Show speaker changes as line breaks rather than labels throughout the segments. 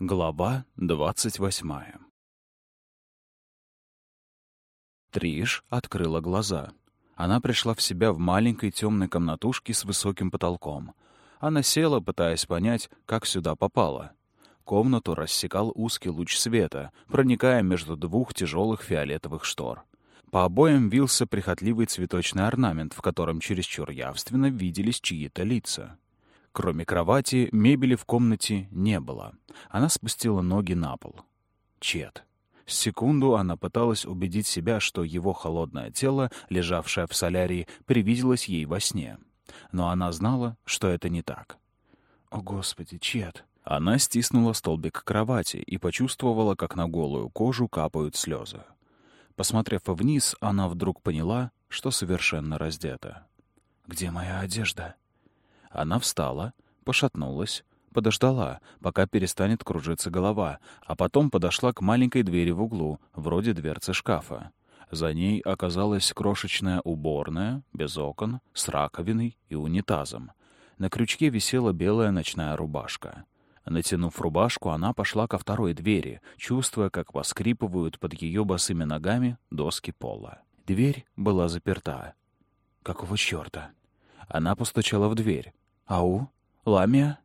Глава двадцать восьмая Триш открыла глаза. Она пришла в себя в маленькой темной комнатушке с высоким потолком. Она села, пытаясь понять, как сюда попала. Комнату рассекал узкий луч света, проникая между двух тяжелых фиолетовых штор. По обоям вился прихотливый цветочный орнамент, в котором чересчур явственно виделись чьи-то лица. Кроме кровати, мебели в комнате не было. Она спустила ноги на пол. Чет. Секунду она пыталась убедить себя, что его холодное тело, лежавшее в солярии, привиделось ей во сне. Но она знала, что это не так. «О, Господи, Чет!» Она стиснула столбик кровати и почувствовала, как на голую кожу капают слезы. Посмотрев вниз, она вдруг поняла, что совершенно раздета. «Где моя одежда?» Она встала, пошатнулась, подождала, пока перестанет кружиться голова, а потом подошла к маленькой двери в углу, вроде дверцы шкафа. За ней оказалась крошечная уборная, без окон, с раковиной и унитазом. На крючке висела белая ночная рубашка. Натянув рубашку, она пошла ко второй двери, чувствуя, как поскрипывают под ее босыми ногами доски пола. Дверь была заперта. Какого черта? Она постучала в дверь. «Ау? Ламия?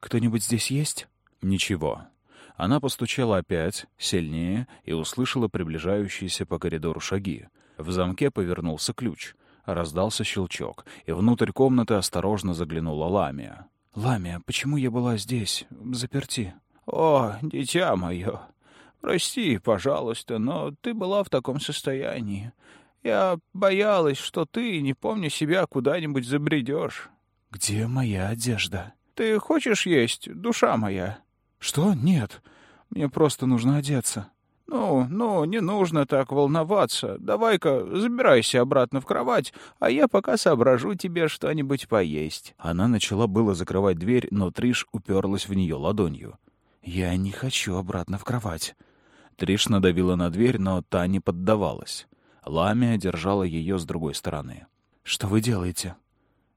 Кто-нибудь здесь есть?» Ничего. Она постучала опять, сильнее, и услышала приближающиеся по коридору шаги. В замке повернулся ключ. Раздался щелчок, и внутрь комнаты осторожно заглянула Ламия. «Ламия, почему я была здесь, заперти?»
«О, дитя мое, прости, пожалуйста, но ты была в таком состоянии. Я боялась, что ты, не помня себя, куда-нибудь забредешь».
«Где моя одежда?»
«Ты хочешь есть, душа моя?»
«Что? Нет. Мне просто нужно одеться».
«Ну, ну, не нужно так волноваться. Давай-ка забирайся обратно в кровать, а я пока соображу тебе что-нибудь поесть».
Она начала было закрывать дверь, но Триш уперлась в нее ладонью. «Я не хочу обратно в кровать». Триш надавила на дверь, но та не поддавалась. Ламия держала ее с другой стороны. «Что вы делаете?»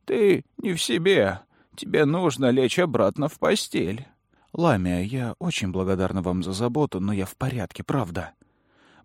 «Ты не в себе. Тебе нужно лечь обратно в постель».
«Ламия, я очень благодарна вам за заботу, но я в порядке, правда».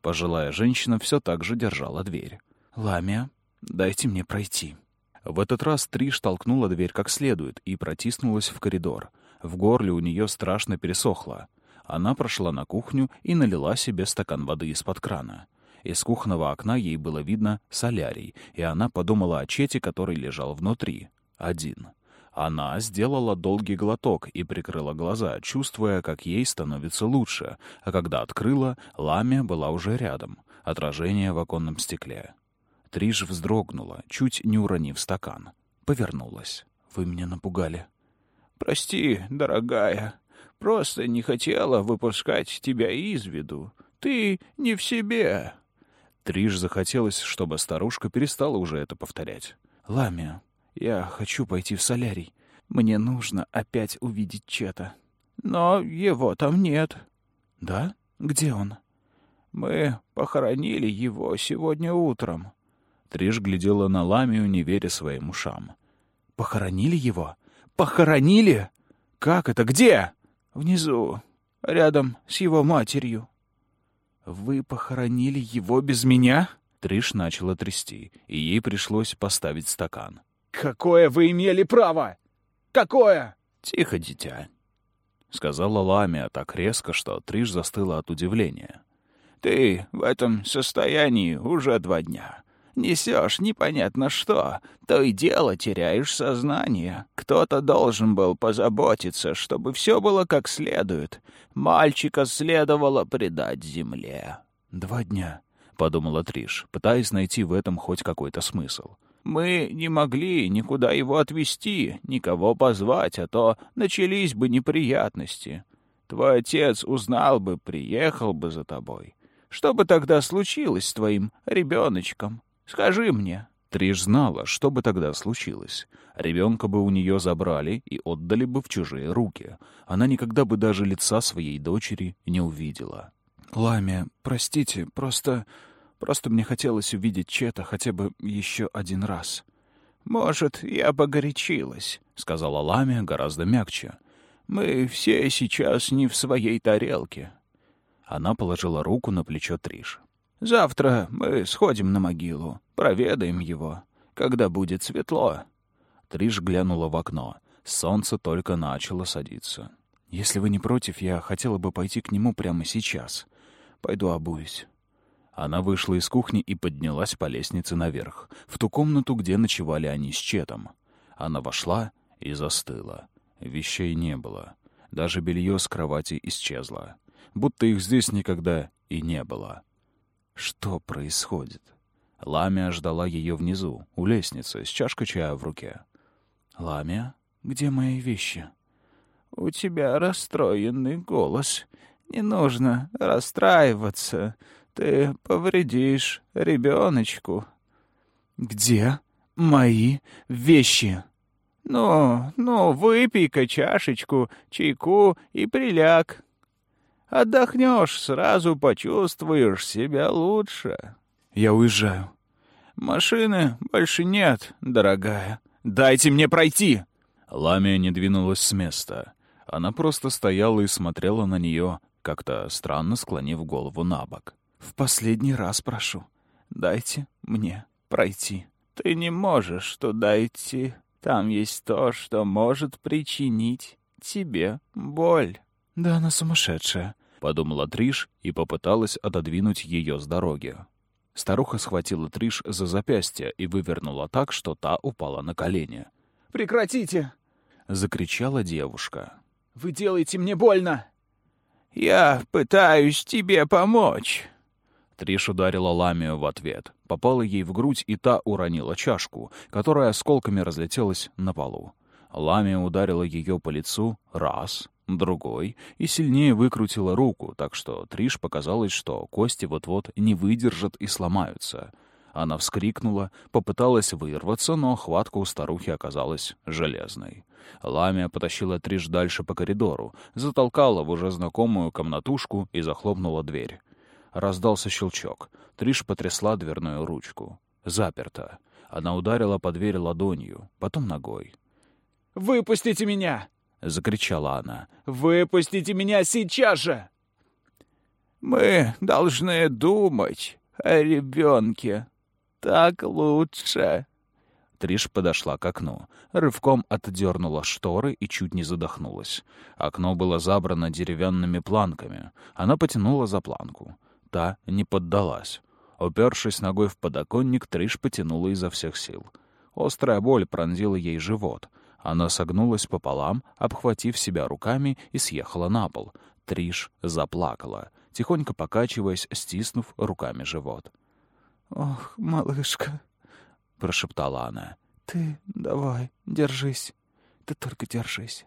Пожилая женщина все так же держала дверь. «Ламия, дайте мне пройти». В этот раз Триш толкнула дверь как следует и протиснулась в коридор. В горле у нее страшно пересохло. Она прошла на кухню и налила себе стакан воды из-под крана. Из кухонного окна ей было видно солярий, и она подумала о Чете, который лежал внутри. Один. Она сделала долгий глоток и прикрыла глаза, чувствуя, как ей становится лучше, а когда открыла, ламя была уже рядом, отражение в оконном стекле. Триж вздрогнула, чуть не уронив стакан. Повернулась. «Вы меня напугали».
«Прости, дорогая, просто не хотела выпускать тебя из виду. Ты не в себе».
Триж захотелось, чтобы старушка перестала уже это повторять. «Ламия, я хочу пойти в солярий. Мне нужно опять увидеть Чета».
«Но его там нет».
«Да? Где он?»
«Мы похоронили его сегодня утром».
Триш глядела на Ламию, не веря своим ушам. «Похоронили его? Похоронили? Как это? Где?»
«Внизу, рядом с его матерью».
«Вы похоронили его без меня?» Триш начала трясти, и ей пришлось поставить стакан.
«Какое вы имели право? Какое?»
«Тихо, дитя», — сказала Ламия так резко, что Триш застыла от удивления.
«Ты в этом состоянии уже два дня. Несешь непонятно что, то и дело теряешь сознание. Кто-то должен был позаботиться, чтобы все было как следует. Мальчика следовало предать земле».
«Два дня», — подумала Триш, пытаясь найти в этом хоть какой-то смысл.
Мы не могли никуда его отвезти, никого позвать, а то начались бы неприятности. Твой отец узнал бы, приехал бы за тобой. Что бы тогда случилось с твоим ребеночком? Скажи мне».
Триш знала, что бы тогда случилось. Ребенка бы у нее забрали и отдали бы в чужие руки. Она никогда бы даже лица своей дочери не увидела. «Ламия, простите, просто... просто мне хотелось увидеть Чета хотя бы еще один раз».
«Может, я погорячилась», — сказала Ламия гораздо мягче. Мы все сейчас не в своей тарелке».
Она положила руку на плечо Триш.
«Завтра мы сходим на могилу, проведаем его, когда будет светло».
Триш глянула в окно. Солнце только начало садиться. «Если вы не против, я хотела бы пойти к нему прямо сейчас. Пойду обуюсь». Она вышла из кухни и поднялась по лестнице наверх, в ту комнату, где ночевали они с Четом. Она вошла и застыла. Вещей не было. Даже белье с кровати исчезло. Будто их здесь никогда и не было. Что происходит? Ламия ждала ее внизу, у лестницы, с чашкой чая в руке. «Ламия, где мои вещи?»
«У тебя расстроенный голос. Не нужно расстраиваться. Ты повредишь ребеночку».
«Где мои вещи?»
«Ну, ну, выпей-ка чашечку, чайку и приляг. Отдохнешь, сразу почувствуешь себя лучше».
«Я уезжаю».
«Машины больше нет, дорогая».
«Дайте мне пройти!» Ламия не двинулась с места. Она просто стояла и смотрела на нее, как-то странно склонив голову на бок. «В последний раз прошу, дайте мне пройти».
«Ты не можешь туда идти. Там есть то, что может причинить тебе боль».
«Да она сумасшедшая», — подумала Триш и попыталась отодвинуть ее с дороги. Старуха схватила Триш за запястье и вывернула так, что та упала на колени.
«Прекратите!»
— закричала девушка.
«Вы делаете мне больно!» «Я пытаюсь тебе помочь!»
Триш ударила Ламию в ответ. Попала ей в грудь, и та уронила чашку, которая осколками разлетелась на полу. Ламия ударила ее по лицу раз, другой, и сильнее выкрутила руку, так что Триш показалось, что кости вот-вот не выдержат и сломаются. Она вскрикнула, попыталась вырваться, но хватка у старухи оказалась железной. Ламия потащила Триш дальше по коридору, затолкала в уже знакомую комнатушку и захлопнула дверь. Раздался щелчок. Триш потрясла дверную ручку. Заперто. Она ударила по двери ладонью, потом ногой.
«Выпустите меня!»
— закричала она.
«Выпустите меня сейчас же!» «Мы должны думать о ребенке. Так лучше!»
Триш подошла к окну, рывком отдернула шторы и чуть не задохнулась. Окно было забрано деревянными планками. Она потянула за планку. Та не поддалась. Упершись ногой в подоконник, Триш потянула изо всех сил. Острая боль пронзила ей живот — она согнулась пополам, обхватив себя руками, и съехала на пол. Триш заплакала, тихонько покачиваясь, стиснув руками живот.
«Ох, малышка», — прошептала она, — «ты давай, держись, ты только держись».